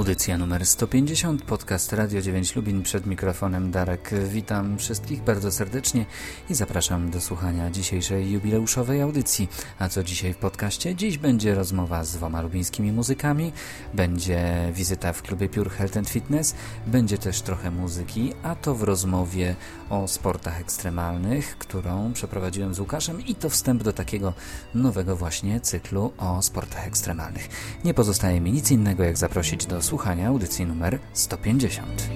Audycja numer 150, podcast Radio 9 Lubin przed mikrofonem Darek. Witam wszystkich bardzo serdecznie i zapraszam do słuchania dzisiejszej jubileuszowej audycji. A co dzisiaj w podcaście? Dziś będzie rozmowa z dwoma lubińskimi muzykami, będzie wizyta w klubie Pure Health and Fitness, będzie też trochę muzyki, a to w rozmowie o sportach ekstremalnych, którą przeprowadziłem z Łukaszem i to wstęp do takiego nowego właśnie cyklu o sportach ekstremalnych. Nie pozostaje mi nic innego jak zaprosić do słuchania audycji numer 150.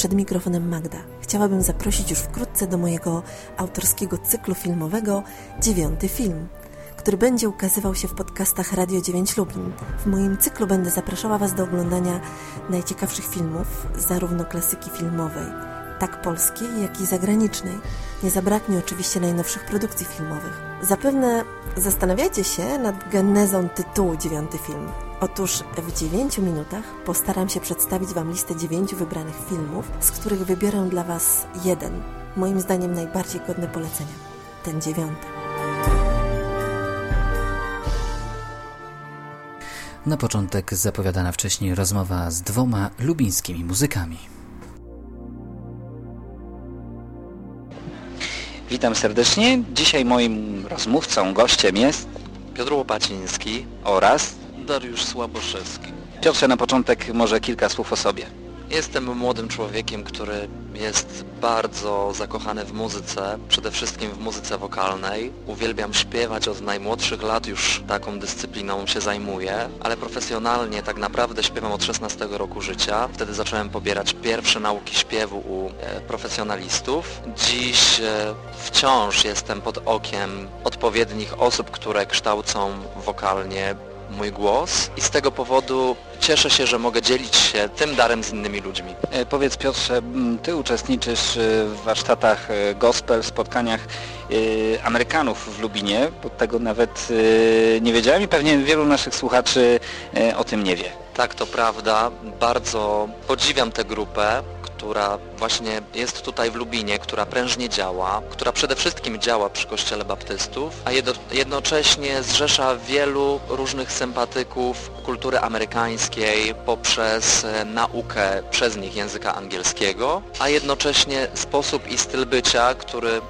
przed mikrofonem Magda. Chciałabym zaprosić już wkrótce do mojego autorskiego cyklu filmowego Dziewiąty Film, który będzie ukazywał się w podcastach Radio 9 Lublin. W moim cyklu będę zapraszała Was do oglądania najciekawszych filmów, zarówno klasyki filmowej, tak polskiej, jak i zagranicznej. Nie zabraknie oczywiście najnowszych produkcji filmowych. Zapewne zastanawiacie się nad genezą tytułu Dziewiąty Film. Otóż w 9 minutach postaram się przedstawić Wam listę dziewięciu wybranych filmów, z których wybiorę dla Was jeden, moim zdaniem najbardziej godny polecenia. Ten dziewiąty. Na początek zapowiadana wcześniej rozmowa z dwoma lubińskimi muzykami. Witam serdecznie. Dzisiaj moim rozmówcą, gościem jest Piotr Łopaciński oraz Dariusz Słaboszewski. Piotrze, na początek może kilka słów o sobie. Jestem młodym człowiekiem, który jest bardzo zakochany w muzyce, przede wszystkim w muzyce wokalnej. Uwielbiam śpiewać od najmłodszych lat, już taką dyscypliną się zajmuję, ale profesjonalnie tak naprawdę śpiewam od 16 roku życia. Wtedy zacząłem pobierać pierwsze nauki śpiewu u e, profesjonalistów. Dziś e, wciąż jestem pod okiem odpowiednich osób, które kształcą wokalnie mój głos i z tego powodu cieszę się, że mogę dzielić się tym darem z innymi ludźmi. E, powiedz Piotrze, Ty uczestniczysz e, w warsztatach e, gospel, spotkaniach Amerykanów w Lubinie, bo tego nawet nie wiedziałem i pewnie wielu naszych słuchaczy o tym nie wie. Tak, to prawda. Bardzo podziwiam tę grupę która właśnie jest tutaj w Lubinie, która prężnie działa, która przede wszystkim działa przy Kościele Baptystów, a jednocześnie zrzesza wielu różnych sympatyków kultury amerykańskiej poprzez e, naukę przez nich języka angielskiego, a jednocześnie sposób i styl bycia, który e,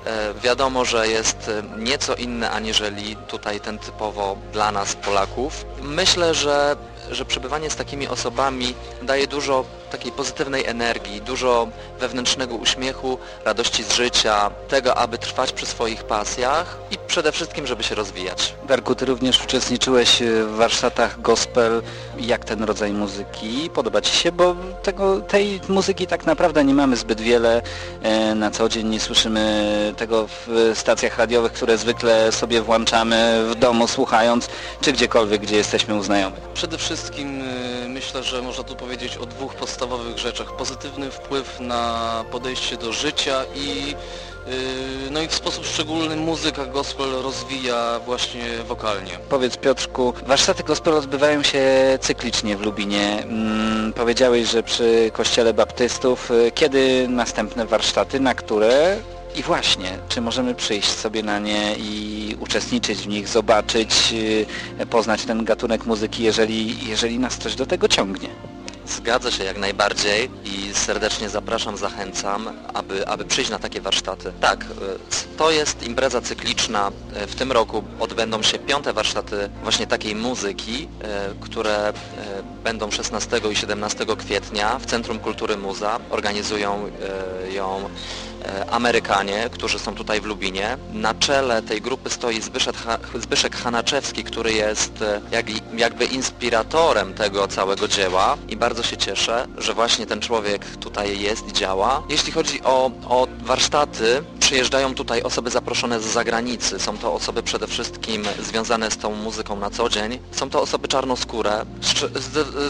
wiadomo, że jest e, nieco inny aniżeli tutaj ten typowo dla nas Polaków. Myślę, że że przebywanie z takimi osobami daje dużo takiej pozytywnej energii, dużo wewnętrznego uśmiechu, radości z życia, tego, aby trwać przy swoich pasjach i przede wszystkim, żeby się rozwijać. Darku, Ty również uczestniczyłeś w warsztatach gospel. Jak ten rodzaj muzyki podoba Ci się? Bo tego, tej muzyki tak naprawdę nie mamy zbyt wiele. E, na co dzień nie słyszymy tego w stacjach radiowych, które zwykle sobie włączamy w domu słuchając, czy gdziekolwiek, gdzie jesteśmy u znajomych. Przede wszystkim y, myślę, że można tu powiedzieć o dwóch podstawowych rzeczach. Pozytywny wpływ na podejście do życia i y, no i w sposób szczególny muzyka gospel rozwija właśnie wokalnie. Powiedz Piotrku, warsztaty gospel odbywają się cyklicznie w Lubinie. Hmm, powiedziałeś, że przy kościele baptystów. Y, kiedy następne warsztaty, na które i właśnie, czy możemy przyjść sobie na nie i uczestniczyć w nich, zobaczyć, y, poznać ten gatunek muzyki, jeżeli, jeżeli nas coś do tego ciągnie? Zgadza się jak najbardziej i serdecznie zapraszam, zachęcam, aby, aby przyjść na takie warsztaty. Tak, y, to jest impreza cykliczna. Y, w tym roku odbędą się piąte warsztaty właśnie takiej muzyki, które będą 16 i 17 kwietnia w Centrum Kultury Muza. Organizują ją Amerykanie, którzy są tutaj w Lubinie. Na czele tej grupy stoi Zbyszek, Hanaczewski, który jest e, jak, jakby inspiratorem tego całego dzieła i bardzo się cieszę, że właśnie ten człowiek tutaj jest i działa. Jeśli chodzi o, o warsztaty, przyjeżdżają tutaj osoby zaproszone z zagranicy. Są to osoby przede wszystkim związane z tą muzyką na co dzień. Są to osoby czarnoskóre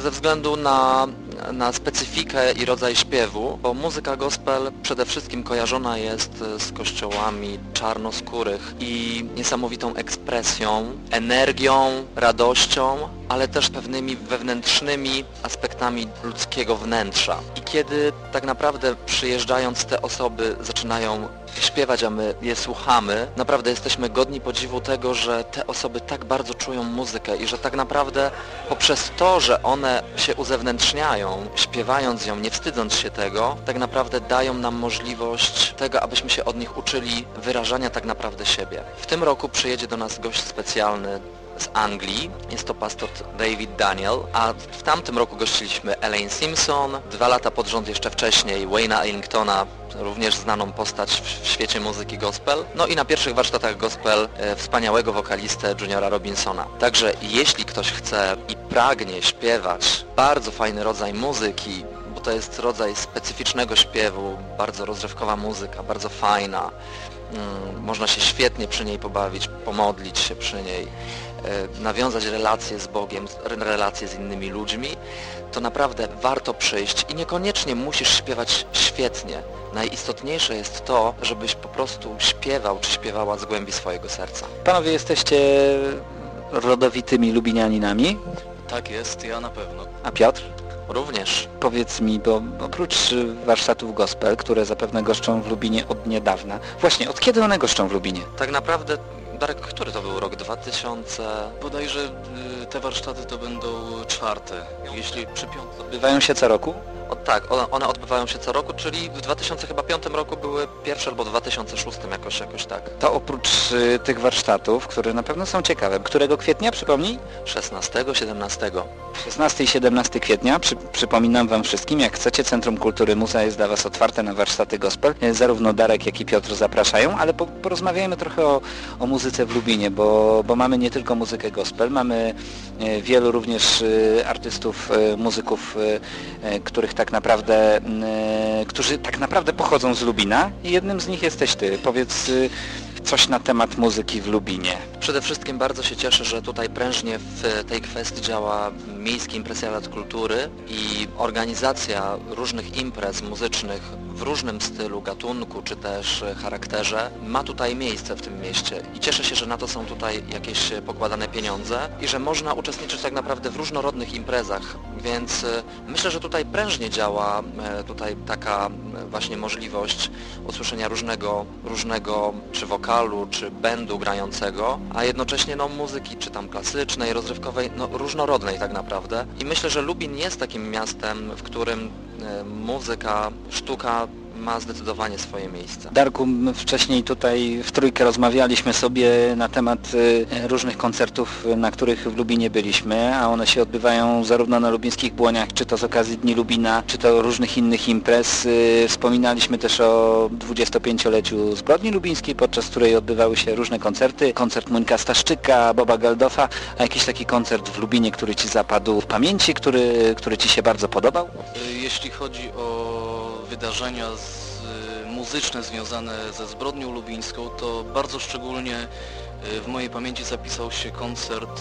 ze względu na, na specyfikę i rodzaj śpiewu, bo muzyka gospel przede wszystkim kojarzona jest z kościołami czarnoskórych i niesamowitą ekspresją, energią, radością, ale też pewnymi wewnętrznymi aspektami ludzkiego wnętrza. I kiedy tak naprawdę przyjeżdżając te osoby zaczynają śpiewać, a my je słuchamy, naprawdę jesteśmy godni podziwu tego, że te osoby tak bardzo czują muzykę i że tak naprawdę poprzez to, że one się uzewnętrzniają, śpiewając ją, nie wstydząc się tego, tak naprawdę dają nam możliwość tego, abyśmy się od nich uczyli wyrażania tak naprawdę siebie. W tym roku przyjedzie do nas gość specjalny z Anglii. Jest to pastor David Daniel, a w tamtym roku gościliśmy Elaine Simpson, dwa lata pod rząd jeszcze wcześniej Wayna Ellingtona, również znaną postać w świecie muzyki gospel. No i na pierwszych warsztatach gospel e, wspaniałego wokalistę Juniora Robinsona. Także jeśli ktoś chce i pragnie śpiewać bardzo fajny rodzaj muzyki, bo to jest rodzaj specyficznego śpiewu, bardzo rozrywkowa muzyka, bardzo fajna, mm, można się świetnie przy niej pobawić, pomodlić się przy niej, nawiązać relacje z Bogiem, relacje z innymi ludźmi, to naprawdę warto przyjść i niekoniecznie musisz śpiewać świetnie. Najistotniejsze jest to, żebyś po prostu śpiewał czy śpiewała z głębi swojego serca. Panowie jesteście rodowitymi lubinianinami? Tak jest, ja na pewno. A Piotr? Również. Powiedz mi, bo oprócz warsztatów gospel, które zapewne goszczą w Lubinie od niedawna, właśnie od kiedy one goszczą w Lubinie? Tak naprawdę Darek, który to był rok? 2000? Bodajże y, te warsztaty to będą czwarte, jeśli przy piątce. Odbywają się co roku? O, tak, one, one odbywają się co roku, czyli w 2005 roku były pierwsze albo w 2006 jakoś, jakoś tak. To oprócz y, tych warsztatów, które na pewno są ciekawe, którego kwietnia, przypomnij? 16, 17. 16 i 17 kwietnia, przy, przypominam Wam wszystkim, jak chcecie, Centrum Kultury Muza jest dla Was otwarte na warsztaty gospel. Y, zarówno Darek, jak i Piotr zapraszają, ale po, porozmawiajmy trochę o, o muzyce w Lubinie, bo, bo mamy nie tylko muzykę gospel, mamy y, wielu również y, artystów, y, muzyków, y, których tak naprawdę, y, którzy tak naprawdę pochodzą z Lubina i jednym z nich jesteś Ty. Powiedz y, coś na temat muzyki w Lubinie. Przede wszystkim bardzo się cieszę, że tutaj prężnie w tej kwestii działa Miejski Impresjonat Kultury i organizacja różnych imprez muzycznych w różnym stylu, gatunku czy też charakterze ma tutaj miejsce w tym mieście. I cieszę się, że na to są tutaj jakieś pokładane pieniądze i że można uczestniczyć tak naprawdę w różnorodnych imprezach, więc e, myślę, że tutaj prężnie działa e, tutaj taka właśnie możliwość usłyszenia różnego, różnego czy wokalu, czy bendu grającego, a jednocześnie no, muzyki czy tam klasycznej, rozrywkowej, no, różnorodnej tak naprawdę. I myślę, że Lubin jest takim miastem, w którym e, muzyka, sztuka ma zdecydowanie swoje miejsce. Darku, wcześniej tutaj w trójkę rozmawialiśmy sobie na temat y, różnych koncertów, na których w Lubinie byliśmy, a one się odbywają zarówno na lubińskich błoniach, czy to z okazji Dni Lubina, czy to różnych innych imprez. Y, wspominaliśmy też o 25-leciu Zbrodni Lubińskiej, podczas której odbywały się różne koncerty. Koncert Monika Staszczyka, Boba Galdofa, a jakiś taki koncert w Lubinie, który Ci zapadł w pamięci, który, który Ci się bardzo podobał? Y, jeśli chodzi o wydarzenia z, muzyczne związane ze zbrodnią lubińską, to bardzo szczególnie w mojej pamięci zapisał się koncert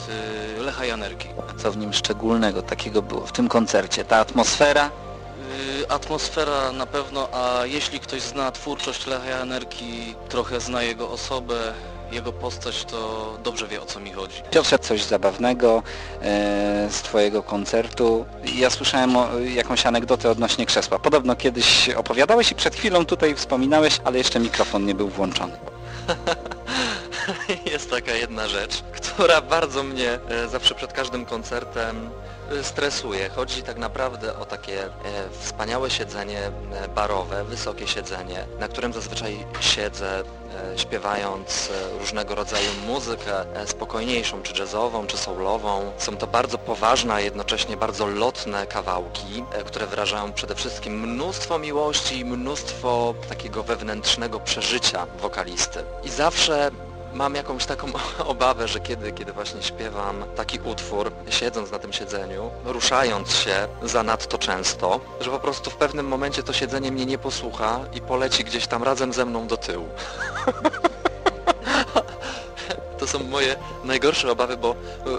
Lecha Janerki. A co w nim szczególnego takiego było w tym koncercie? Ta atmosfera? Atmosfera na pewno, a jeśli ktoś zna twórczość Lecha Janerki, trochę zna jego osobę, jego postać, to dobrze wie o co mi chodzi. Piotrze, coś zabawnego e, z Twojego koncertu. Ja słyszałem o, jakąś anegdotę odnośnie krzesła. Podobno kiedyś opowiadałeś i przed chwilą tutaj wspominałeś, ale jeszcze mikrofon nie był włączony. Jest taka jedna rzecz, która bardzo mnie e, zawsze przed każdym koncertem stresuje. Chodzi tak naprawdę o takie e, wspaniałe siedzenie barowe, wysokie siedzenie, na którym zazwyczaj siedzę śpiewając różnego rodzaju muzykę spokojniejszą, czy jazzową, czy soulową. Są to bardzo poważne, a jednocześnie bardzo lotne kawałki, które wyrażają przede wszystkim mnóstwo miłości i mnóstwo takiego wewnętrznego przeżycia wokalisty. I zawsze mam jakąś taką obawę, że kiedy, kiedy właśnie śpiewam taki utwór, siedząc na tym siedzeniu, ruszając się zanadto często, że po prostu w pewnym momencie to siedzenie mnie nie posłucha i poleci gdzieś tam razem ze mną do tyłu. są moje najgorsze obawy, bo e,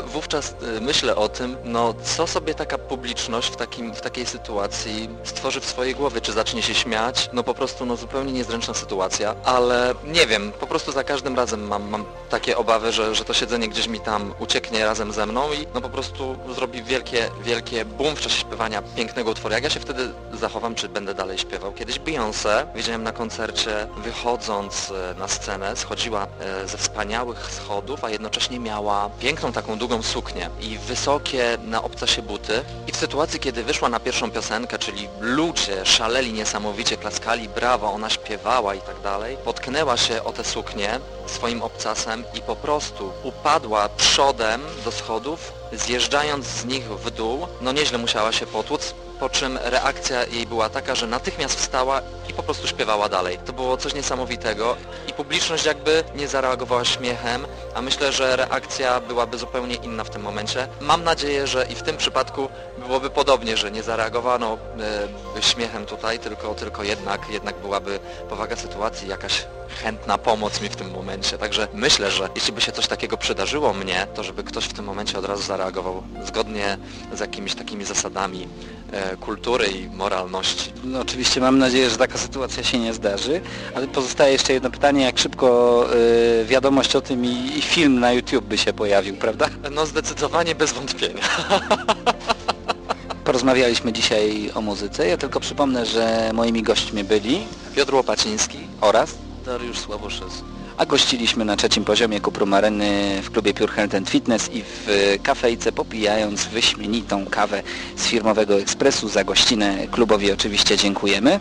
wówczas e, myślę o tym, no co sobie taka publiczność w, takim, w takiej sytuacji stworzy w swojej głowie, czy zacznie się śmiać, no po prostu no zupełnie niezręczna sytuacja, ale nie wiem, po prostu za każdym razem mam, mam takie obawy, że, że to siedzenie gdzieś mi tam ucieknie razem ze mną i no po prostu zrobi wielkie, wielkie boom w czasie śpiewania pięknego utworu. Jak ja się wtedy zachowam, czy będę dalej śpiewał? Kiedyś Beyoncé widziałem na koncercie, wychodząc e, na scenę, schodziła ze wspaniałych schodów schodów, a jednocześnie miała piękną taką długą suknię i wysokie na obcasie buty. I w sytuacji, kiedy wyszła na pierwszą piosenkę, czyli ludzie szaleli niesamowicie, klaskali brawo, ona śpiewała i tak dalej, potknęła się o tę suknię swoim obcasem i po prostu upadła przodem do schodów, zjeżdżając z nich w dół. No nieźle musiała się potłuc, po czym reakcja jej była taka, że natychmiast wstała i po prostu śpiewała dalej. To było coś niesamowitego i publiczność jakby nie zareagowała śmiechem, a myślę, że reakcja byłaby zupełnie inna w tym momencie. Mam nadzieję, że i w tym przypadku byłoby podobnie, że nie zareagowano y, śmiechem tutaj, tylko, tylko jednak, jednak byłaby powaga sytuacji, jakaś chętna pomoc mi w tym momencie. Także myślę, że jeśli by się coś takiego przydarzyło mnie, to żeby ktoś w tym momencie od razu zareagował zgodnie z jakimiś takimi zasadami e, kultury i moralności. No, oczywiście mam nadzieję, że taka sytuacja się nie zdarzy, ale pozostaje jeszcze jedno pytanie, jak szybko y, wiadomość o tym i, i film na YouTube by się pojawił, prawda? No zdecydowanie bez wątpienia. Porozmawialiśmy dzisiaj o muzyce. Ja tylko przypomnę, że moimi gośćmi byli Piotr Łopaciński oraz Dariusz Sławoszewski. A gościliśmy na trzecim poziomie Kuprum Areny w klubie Pure Health and Fitness i w kafejce popijając wyśmienitą kawę z firmowego ekspresu. Za gościnę klubowi oczywiście dziękujemy.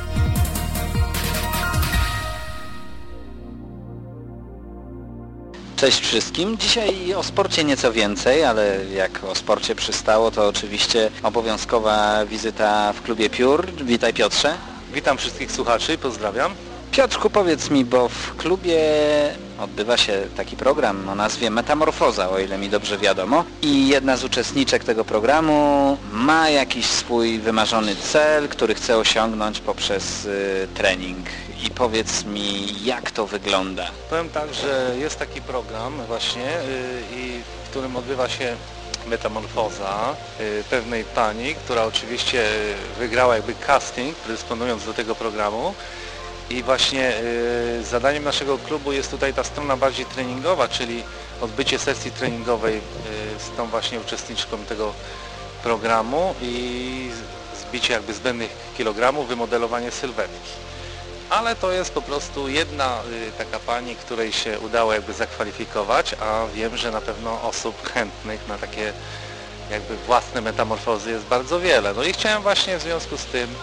Cześć wszystkim. Dzisiaj o sporcie nieco więcej, ale jak o sporcie przystało, to oczywiście obowiązkowa wizyta w klubie Piór. Witaj Piotrze. Witam wszystkich słuchaczy, pozdrawiam. Piotrku, powiedz mi, bo w klubie odbywa się taki program o nazwie Metamorfoza, o ile mi dobrze wiadomo. I jedna z uczestniczek tego programu ma jakiś swój wymarzony cel, który chce osiągnąć poprzez y, trening. I powiedz mi, jak to wygląda? Powiem tak, że jest taki program właśnie, y, i w którym odbywa się metamorfoza y, pewnej pani, która oczywiście wygrała jakby casting, dysponując do tego programu i właśnie y, zadaniem naszego klubu jest tutaj ta strona bardziej treningowa, czyli odbycie sesji treningowej z tą właśnie uczestniczką tego programu i zbicie jakby zbędnych kilogramów, wymodelowanie sylwetki. Ale to jest po prostu jedna y, taka pani, której się udało jakby zakwalifikować, a wiem, że na pewno osób chętnych na takie jakby własne metamorfozy jest bardzo wiele. No i chciałem właśnie w związku z tym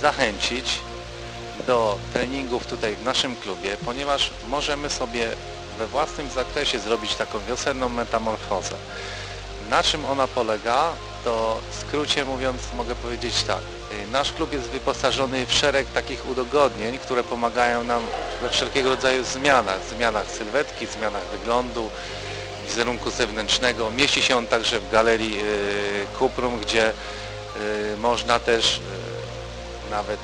zachęcić do treningów tutaj w naszym klubie, ponieważ możemy sobie we własnym zakresie zrobić taką wiosenną metamorfozę. Na czym ona polega, to w skrócie mówiąc mogę powiedzieć tak. Nasz klub jest wyposażony w szereg takich udogodnień, które pomagają nam we wszelkiego rodzaju zmianach, zmianach sylwetki, zmianach wyglądu, wizerunku zewnętrznego. Mieści się on także w galerii Kuprum, gdzie można też nawet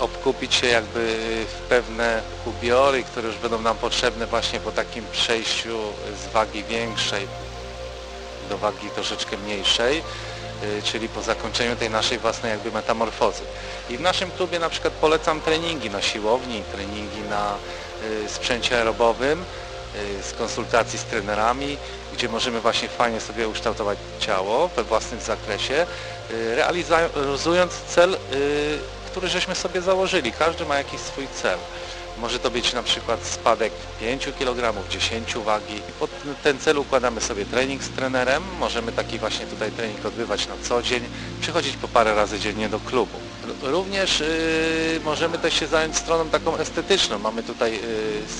obkupić się jakby w pewne ubiory, które już będą nam potrzebne właśnie po takim przejściu z wagi większej do wagi troszeczkę mniejszej, czyli po zakończeniu tej naszej własnej jakby metamorfozy. I w naszym klubie na przykład polecam treningi na siłowni, treningi na sprzęcie aerobowym, z konsultacji z trenerami, gdzie możemy właśnie fajnie sobie ukształtować ciało we własnym zakresie, realizując cel który żeśmy sobie założyli. Każdy ma jakiś swój cel. Może to być na przykład spadek 5 kg, 10 wagi. Pod ten cel układamy sobie trening z trenerem. Możemy taki właśnie tutaj trening odbywać na co dzień, przychodzić po parę razy dziennie do klubu. Również yy, możemy też się zająć stroną taką estetyczną. Mamy tutaj yy,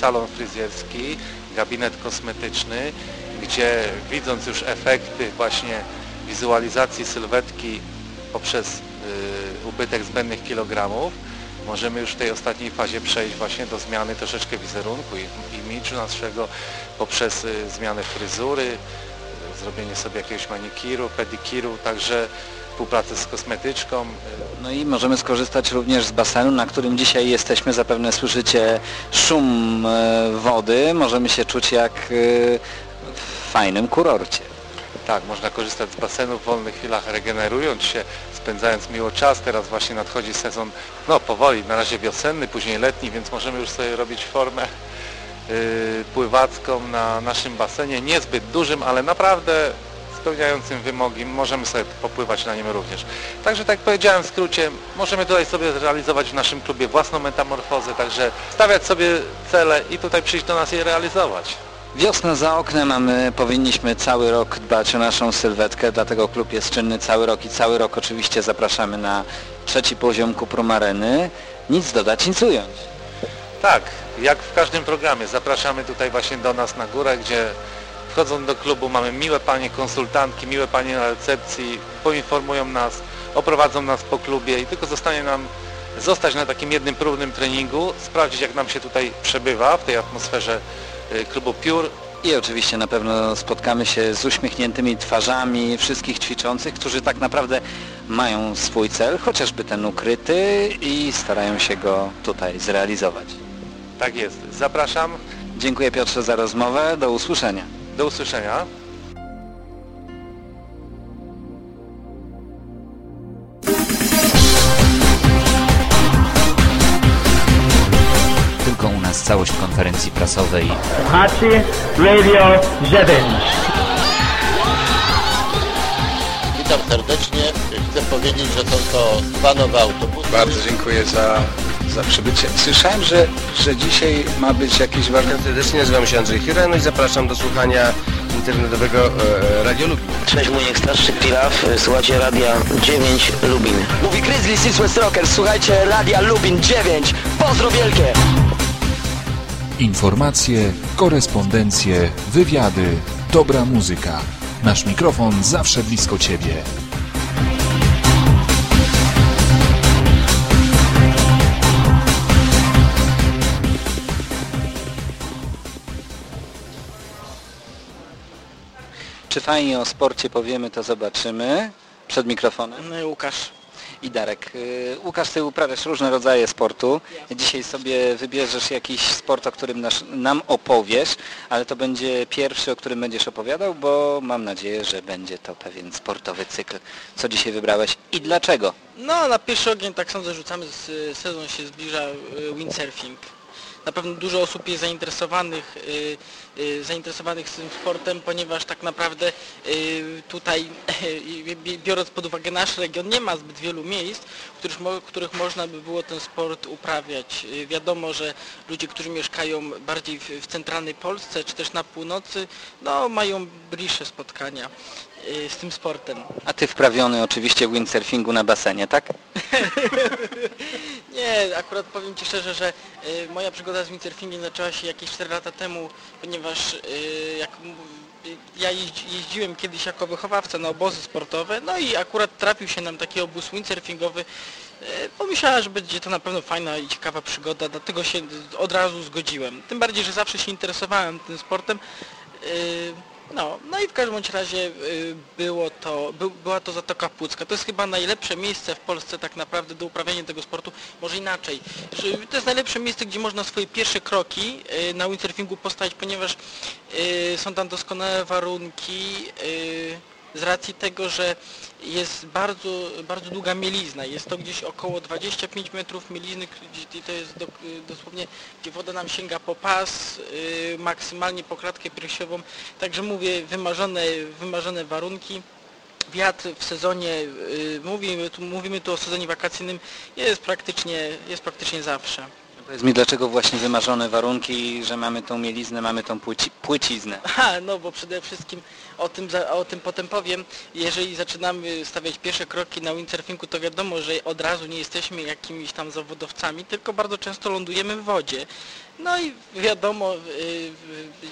salon fryzjerski, gabinet kosmetyczny, gdzie widząc już efekty właśnie wizualizacji sylwetki poprzez Y, ubytek zbędnych kilogramów, możemy już w tej ostatniej fazie przejść właśnie do zmiany troszeczkę wizerunku i imidżu naszego poprzez y, zmianę fryzury, y, zrobienie sobie jakiegoś manikiru, pedikiru, także współpracę z kosmetyczką. No i możemy skorzystać również z basenu, na którym dzisiaj jesteśmy. Zapewne słyszycie szum wody. Możemy się czuć jak w fajnym kurorcie. Tak, można korzystać z basenu w wolnych chwilach, regenerując się, spędzając miło czas. Teraz właśnie nadchodzi sezon, no powoli, na razie wiosenny, później letni, więc możemy już sobie robić formę yy, pływacką na naszym basenie, niezbyt dużym, ale naprawdę spełniającym wymogi, możemy sobie popływać na nim również. Także tak jak powiedziałem w skrócie, możemy tutaj sobie zrealizować w naszym klubie własną metamorfozę, także stawiać sobie cele i tutaj przyjść do nas je realizować. Wiosna za oknem, a my powinniśmy cały rok dbać o naszą sylwetkę, dlatego klub jest czynny cały rok i cały rok oczywiście zapraszamy na trzeci poziom Kuprum Areny. Nic dodać, nic ująć. Tak, jak w każdym programie. Zapraszamy tutaj właśnie do nas na górę, gdzie wchodząc do klubu mamy miłe panie konsultantki, miłe panie na recepcji, poinformują nas, oprowadzą nas po klubie i tylko zostanie nam zostać na takim jednym próbnym treningu, sprawdzić jak nam się tutaj przebywa w tej atmosferze klubu Piór. I oczywiście na pewno spotkamy się z uśmiechniętymi twarzami wszystkich ćwiczących, którzy tak naprawdę mają swój cel, chociażby ten ukryty i starają się go tutaj zrealizować. Tak jest. Zapraszam. Dziękuję Piotrze za rozmowę. Do usłyszenia. Do usłyszenia. Całość konferencji prasowej. Słuchacie Radio 9. Witam serdecznie. Chcę powiedzieć, że są to dwa nowe autobusy. Bardzo dziękuję za, za przybycie. Słyszałem, że, że dzisiaj ma być jakiś ważny... Serdecznie nazywam się Andrzej Chira, no i zapraszam do słuchania internetowego e, Radio Lubin. Cześć, mój starszy Pilaf, słuchajcie Radia 9 Lubin. Mówi Grizzly Six West Rockers, słuchajcie Radia Lubin 9. Pozdro wielkie! Informacje, korespondencje, wywiady, dobra muzyka. Nasz mikrofon zawsze blisko Ciebie. Czy fajnie o sporcie powiemy, to zobaczymy. Przed mikrofonem. No Łukasz i Darek. Y, Łukasz, Ty uprawiasz różne rodzaje sportu. Dzisiaj sobie wybierzesz jakiś sport, o którym nam opowiesz, ale to będzie pierwszy, o którym będziesz opowiadał, bo mam nadzieję, że będzie to pewien sportowy cykl. Co dzisiaj wybrałeś i dlaczego? No, na pierwszy ogień tak sądzę, rzucamy, sezon się zbliża y, windsurfing na pewno dużo osób jest zainteresowanych, y, y, zainteresowanych tym sportem, ponieważ tak naprawdę y, tutaj, biorąc pod uwagę nasz region, nie ma zbyt wielu miejsc, w których, w których można by było ten sport uprawiać. Wiadomo, że ludzie, którzy mieszkają bardziej w, w centralnej Polsce, czy też na północy, no mają bliższe spotkania z tym sportem. A ty wprawiony oczywiście w windsurfingu na basenie, tak? Nie, akurat powiem Ci szczerze, że y, moja przygoda z windsurfingiem zaczęła się jakieś 4 lata temu, ponieważ y, jak ja jeździłem kiedyś jako wychowawca na obozy sportowe, no i akurat trafił się nam taki obóz windsurfingowy. Y, pomyślałem, że będzie to na pewno fajna i ciekawa przygoda, dlatego się od razu zgodziłem. Tym bardziej, że zawsze się interesowałem tym sportem. No, no i w każdym bądź razie y, było to, by, była to Zatoka Pucka. To jest chyba najlepsze miejsce w Polsce tak naprawdę do uprawiania tego sportu, może inaczej. To jest najlepsze miejsce, gdzie można swoje pierwsze kroki y, na windsurfingu postawić, ponieważ y, są tam doskonałe warunki z racji tego, że jest bardzo, bardzo długa mielizna. Jest to gdzieś około 25 metrów mielizny, gdzie to jest do, dosłownie, gdzie woda nam sięga po pas, yy, maksymalnie po klatkę piersiową. Także mówię, wymarzone, wymarzone warunki. Wiatr w sezonie, yy, mówimy, tu, mówimy tu o sezonie wakacyjnym, jest praktycznie, jest praktycznie zawsze. Powiedz mi, dlaczego właśnie wymarzone warunki, że mamy tą mieliznę, mamy tą płyci, płyciznę? Aha, no bo przede wszystkim o tym, o tym potem powiem. Jeżeli zaczynamy stawiać pierwsze kroki na windsurfingu, to wiadomo, że od razu nie jesteśmy jakimiś tam zawodowcami, tylko bardzo często lądujemy w wodzie. No i wiadomo, y,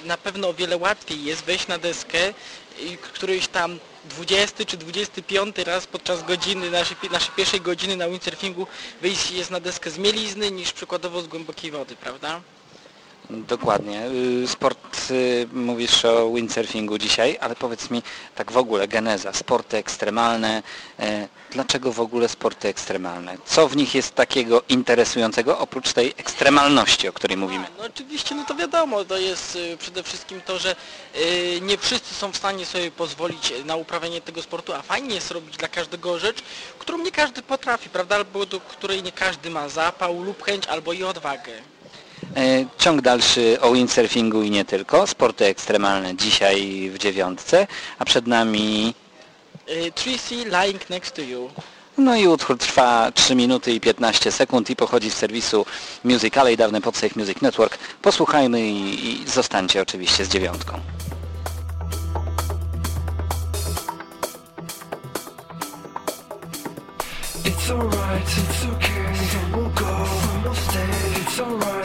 y, na pewno o wiele łatwiej jest wejść na deskę i któryś tam 20 czy 25 raz podczas godziny, naszej, naszej pierwszej godziny na windsurfingu wyjść jest na deskę z mielizny niż przykładowo z głębokiej wody, prawda? Dokładnie. Y, sport, y, mówisz o windsurfingu dzisiaj, ale powiedz mi tak w ogóle, geneza, sporty ekstremalne. E, dlaczego w ogóle sporty ekstremalne? Co w nich jest takiego interesującego, oprócz tej ekstremalności, o której mówimy? No oczywiście, no to wiadomo, to jest y, przede wszystkim to, że nie wszyscy są w stanie sobie pozwolić na uprawianie tego sportu, a fajnie jest robić dla każdego rzecz, którą nie każdy potrafi, prawda, albo do której nie każdy ma zapał lub chęć, albo i odwagę. E, ciąg dalszy o windsurfingu i nie tylko. Sporty ekstremalne dzisiaj w dziewiątce, a przed nami... E, Tracy Lying Next to You. No i utwór trwa 3 minuty i 15 sekund i pochodzi z serwisu Musicale i dawne Podsafe Music Network. Posłuchajmy i, i zostańcie oczywiście z dziewiątką. It's alright, it's okay, so we'll go, we'll stay, it's alright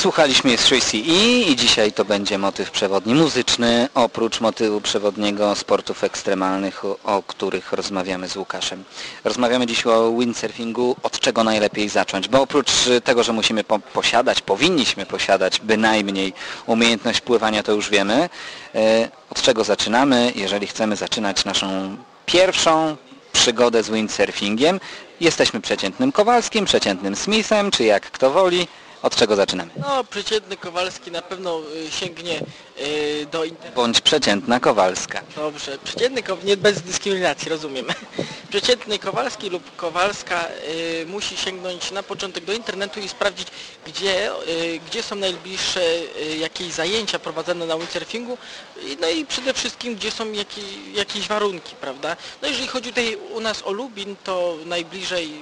Wysłuchaliśmy z 3CE i dzisiaj to będzie motyw przewodni muzyczny, oprócz motywu przewodniego sportów ekstremalnych, o, których rozmawiamy z Łukaszem. Rozmawiamy dziś o windsurfingu, od czego najlepiej zacząć, bo oprócz tego, że musimy po posiadać, powinniśmy posiadać bynajmniej umiejętność pływania, to już wiemy, e, od czego zaczynamy, jeżeli chcemy zaczynać naszą pierwszą przygodę z windsurfingiem. Jesteśmy przeciętnym Kowalskim, przeciętnym Smithem, czy jak kto woli. Od czego zaczynamy? No, przeciętny Kowalski na pewno y, sięgnie y, do... Bądź przeciętna Kowalska. Dobrze, przeciętny Kowalski, nie bez dyskryminacji, rozumiem. Przeciętny Kowalski lub Kowalska y, musi sięgnąć na początek do internetu i sprawdzić, gdzie, y, gdzie są najbliższe jakieś zajęcia prowadzone na windsurfingu, no i przede wszystkim, gdzie są jakie, jakieś warunki, prawda? No jeżeli chodzi tutaj u nas o Lubin, to najbliżej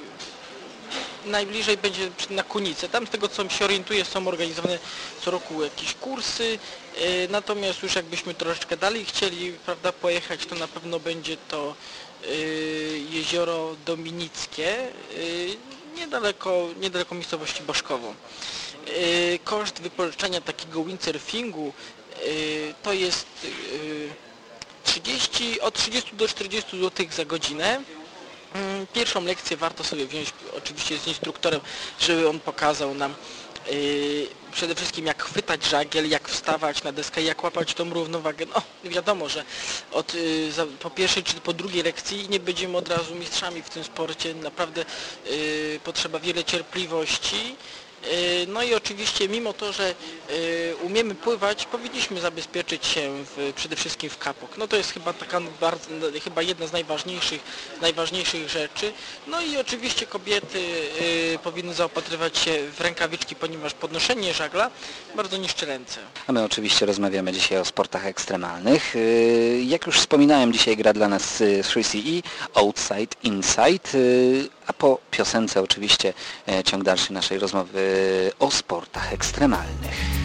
najbliżej będzie na Kunice. Tam z tego co się orientuję są organizowane co roku jakieś kursy, y, natomiast już jakbyśmy troszeczkę dalej chcieli prawda, pojechać, to na pewno będzie to y, jezioro Dominickie, y, niedaleko, niedaleko miejscowości Boszkowo. Koszt wypożyczenia takiego windsurfingu to jest 30, od 30 do 40 zł za godzinę. Mm, pierwszą lekcję warto sobie wziąć oczywiście z instruktorem, żeby on pokazał nam yy, przede wszystkim jak chwytać żagiel, jak wstawać na deskę, jak łapać tą równowagę. No wiadomo, że od, yy, po pierwszej czy po drugiej lekcji nie będziemy od razu mistrzami w tym sporcie. Naprawdę yy, potrzeba wiele cierpliwości no i oczywiście mimo to, że e, umiemy pływać, powinniśmy zabezpieczyć się w, przede wszystkim w kapok. No to jest chyba taka bardzo, chyba jedna z najważniejszych, najważniejszych rzeczy. No i oczywiście kobiety e, powinny zaopatrywać się w rękawiczki, ponieważ podnoszenie żagla bardzo niszczy ręce. A my oczywiście rozmawiamy dzisiaj o sportach ekstremalnych. Jak już wspominałem, dzisiaj gra dla nas 3CE Outside Inside a po piosence oczywiście e, ciąg dalszy naszej rozmowy o sportach ekstremalnych.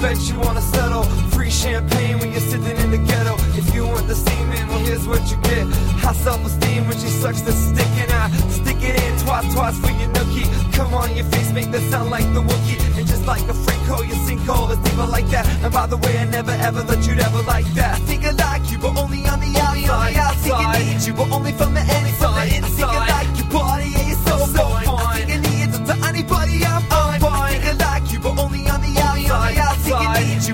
Bet you wanna settle. Free champagne when you're sitting in the ghetto. If you want the semen, well here's what you get. High self-esteem when she sucks the stick and I stick it in twice, twice for your nookie. Come on your face, make that sound like the Wookie. And just like a Franco, you sink sinkhole is deeper like that. And by the way, I never ever let you ever like that. I think I like you, but only on the only outside. On the outside. I think I need you, but only from the inside. Only from the inside.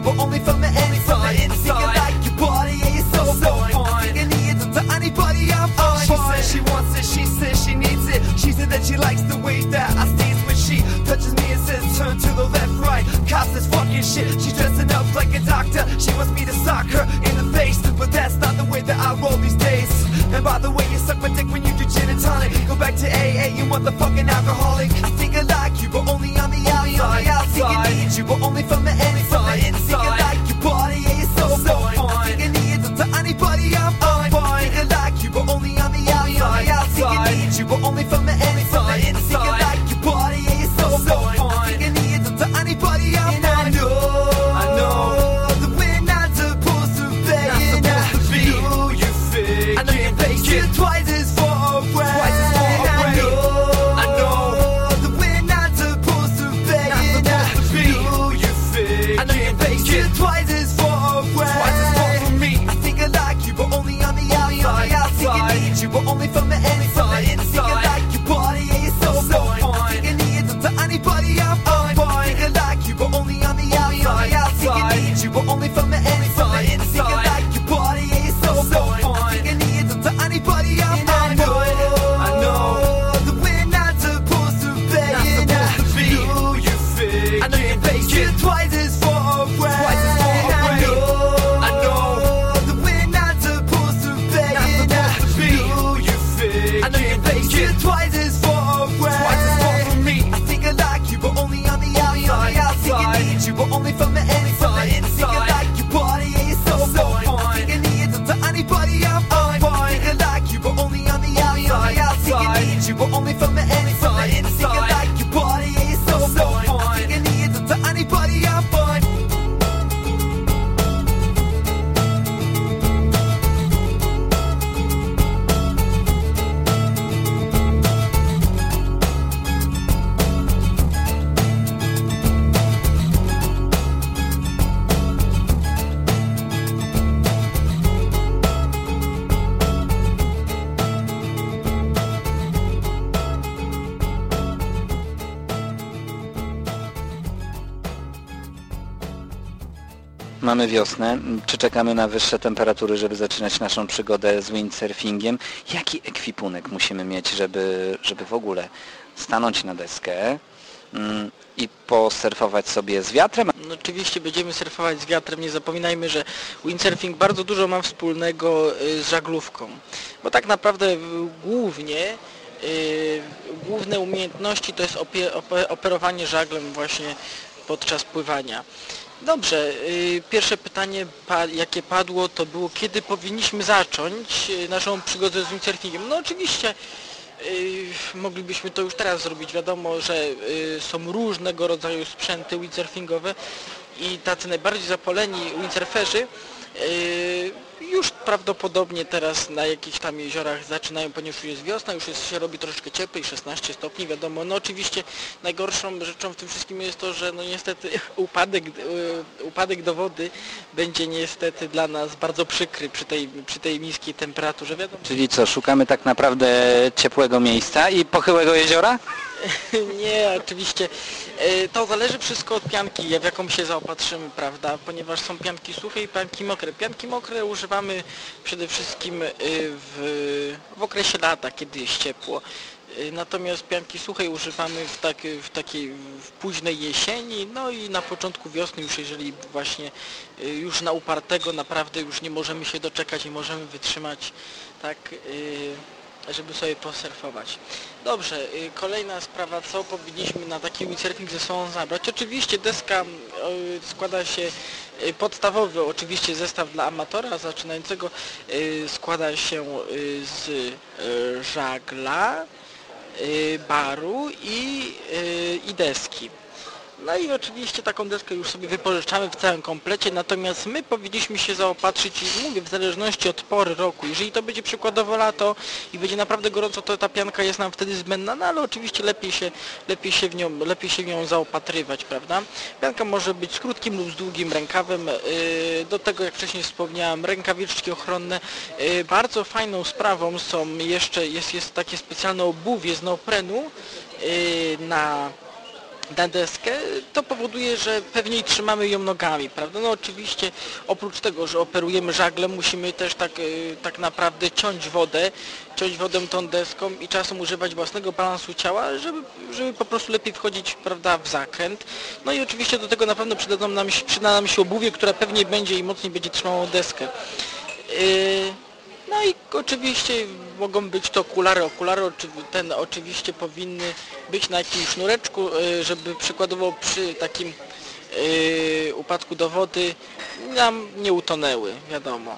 you only from the inside. Thinking like your body, yeah, you're so, so fine. I think I to anybody, I'm oh, fine. She says she wants it, she says she needs it. She said that she likes the way that I stays when she touches me and says turn to the left, right. Cops this fucking shit, she's dressing up like a doctor. She wants me to sock her in the face, but that's not the way that I roll these days. And by the way, you suck my dick when you do gin and tonic. Go back to AA, you motherfucking alcoholic. I Wiosnę. Czy czekamy na wyższe temperatury, żeby zaczynać naszą przygodę z windsurfingiem? Jaki ekwipunek musimy mieć, żeby, żeby w ogóle stanąć na deskę mm, i posurfować sobie z wiatrem? No, oczywiście będziemy surfować z wiatrem, nie zapominajmy, że windsurfing bardzo dużo ma wspólnego y, z żaglówką, bo tak naprawdę y, głównie y, główne umiejętności to jest operowanie żaglem właśnie podczas pływania. Dobrze, y, pierwsze pytanie, jakie padło, to było, kiedy powinniśmy zacząć y, naszą przygodę z windsurfingiem. No oczywiście y, moglibyśmy to już teraz zrobić. Wiadomo, że są różnego rodzaju sprzęty windsurfingowe i tacy najbardziej zapoleni windsurferzy już prawdopodobnie teraz na jakichś tam jeziorach zaczynają, ponieważ już jest wiosna, już jest, się robi troszeczkę cieplej, 16 stopni, wiadomo. No oczywiście najgorszą rzeczą w tym wszystkim jest to, że no niestety upadek, y, upadek do wody będzie niestety dla nas bardzo przykry przy tej, przy tej niskiej temperaturze, wiadomo. Czyli co, szukamy tak naprawdę ciepłego miejsca i pochyłego jeziora? Nie, oczywiście. E, To zależy wszystko od pianki, w jaką się zaopatrzymy, prawda? Ponieważ są pianki suche i pianki mokre. Pianki mokre używamy przede wszystkim e, w, w okresie lata, kiedy jest ciepło. E, Natomiast pianki suchej używamy w, tak, w takiej w późnej jesieni, no i na początku wiosny już jeżeli właśnie już na upartego naprawdę już nie możemy się doczekać, nie możemy wytrzymać tak żeby sobie posurfować. Dobrze, y, kolejna sprawa, co powinniśmy na taki windsurfing ze sobą zabrać. Oczywiście deska y, składa się, y, podstawowy oczywiście zestaw dla amatora zaczynającego składa się z żagla, baru i, i deski. No i oczywiście taką deskę już sobie wypożyczamy w całym komplecie, natomiast my powinniśmy się zaopatrzyć, mówię, w zależności od pory roku. Jeżeli to będzie przykładowo lato i będzie naprawdę gorąco, to ta pianka jest nam wtedy zbędna, no ale oczywiście lepiej się, lepiej się, w, nią, lepiej się w nią zaopatrywać, prawda? Pianka może być z krótkim lub z długim rękawem, yy, do tego jak wcześniej wspomniałem, rękawiczki ochronne. Yy, bardzo fajną sprawą są jeszcze, jest, jest takie specjalne obuwie z neoprenu yy, na na deskę, to powoduje, że pewniej trzymamy ją nogami, prawda? No oczywiście oprócz tego, że operujemy żaglem, musimy też tak, y, tak naprawdę ciąć wodę, ciąć wodę tą deską i czasem używać własnego balansu ciała, żeby, żeby po prostu lepiej wchodzić, prawda, w zakręt. No i oczywiście do tego na pewno przydadzą nam, się- przyda nam się obuwie, która pewnie będzie i mocniej będzie trzymało deskę. Yy, no i oczywiście mogą być to okulary. Okulary ten oczywiście powinny być na jakimś sznureczku, y, żeby przykładowo przy takim y, upadku do wody nam nie utonęły, wiadomo.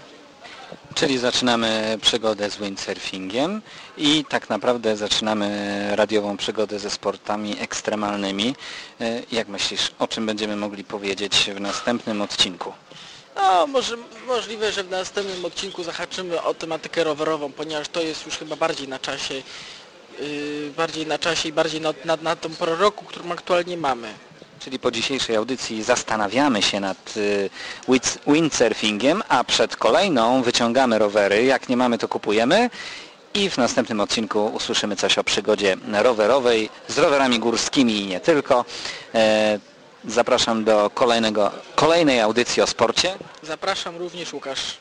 Czyli zaczynamy przygodę z windsurfingiem i tak naprawdę zaczynamy radiową przygodę ze sportami ekstremalnymi. E, Jak myślisz, o czym będziemy mogli powiedzieć w następnym odcinku? No, może, możliwe, że w następnym odcinku zahaczymy o tematykę rowerową, ponieważ to jest już chyba bardziej na czasie, yy, bardziej na czasie i bardziej na, na, na tą porę roku, którą aktualnie mamy. Czyli po dzisiejszej audycji zastanawiamy się nad y, wind- windsurfingiem, a przed kolejną wyciągamy rowery. Jak nie mamy, to kupujemy. I w następnym odcinku usłyszymy coś o przygodzie rowerowej z rowerami górskimi i nie tylko. E, zapraszam do kolejnego, kolejnej audycji o sporcie. Zapraszam również Łukasz.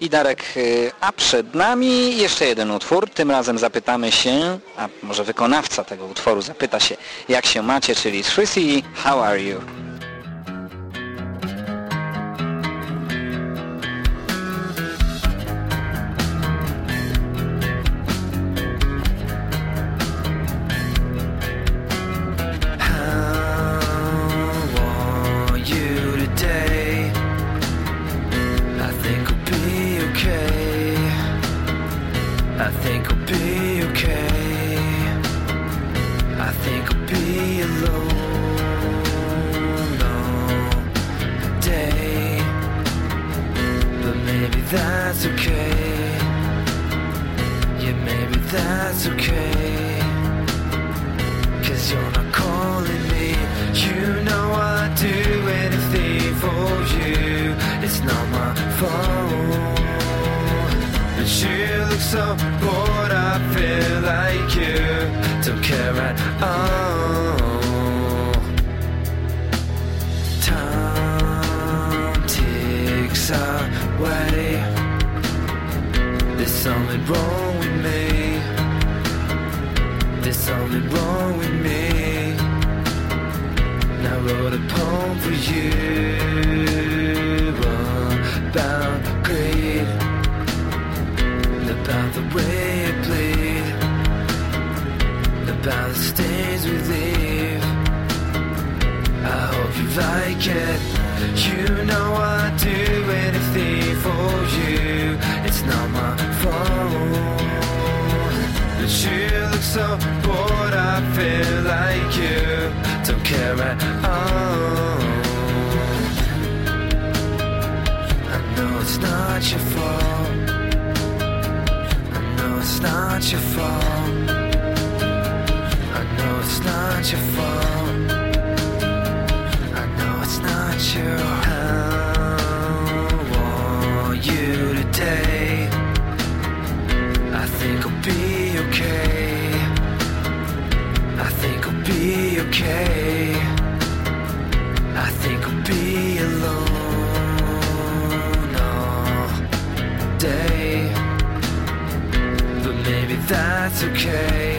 I Darek, y, a przed nami jeszcze jeden utwór. Tym razem zapytamy się, a może wykonawca tego utworu zapyta się, jak się macie, czyli Tracy, how are you? About the stains we leave. I hope you like it. You know I'd do anything for you. It's not my fault. But you look so bored, I feel like you don't care at all. I know it's not your fault. I know it's not your fault. It's not your fault. I know it's not your I want you today. I think I'll be okay. I think I'll be okay. I think I'll be alone all day. But maybe that's okay.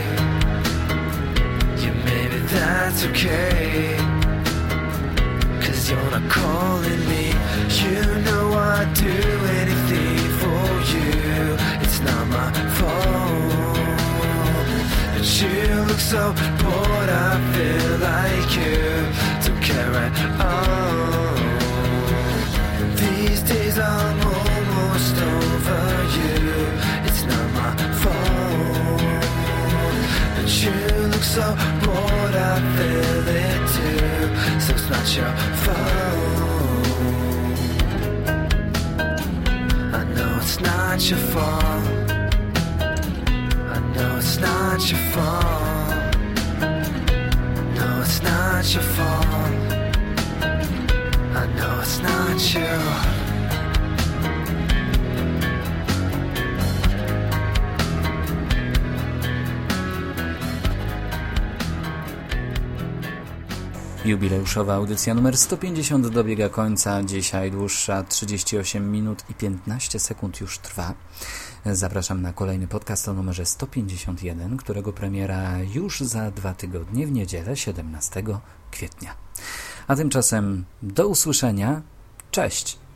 That's okay. Cause you're not calling me. You know I'd do anything for you. It's not my fault. But you look so bored, I feel like you don't care at all. These days I'm so bored, I feel it too. So it's not your fault. I know it's not your fault. I know it's not your fault. No, it's not your fault. I know it's not you. Jubileuszowa audycja numer 150 dobiega końca. Dzisiaj dłuższa 38 minut i 15 sekund już trwa. Zapraszam na kolejny podcast o numerze 151, którego premiera już za dwa tygodnie w niedzielę 17 kwietnia. A tymczasem do usłyszenia. Cześć!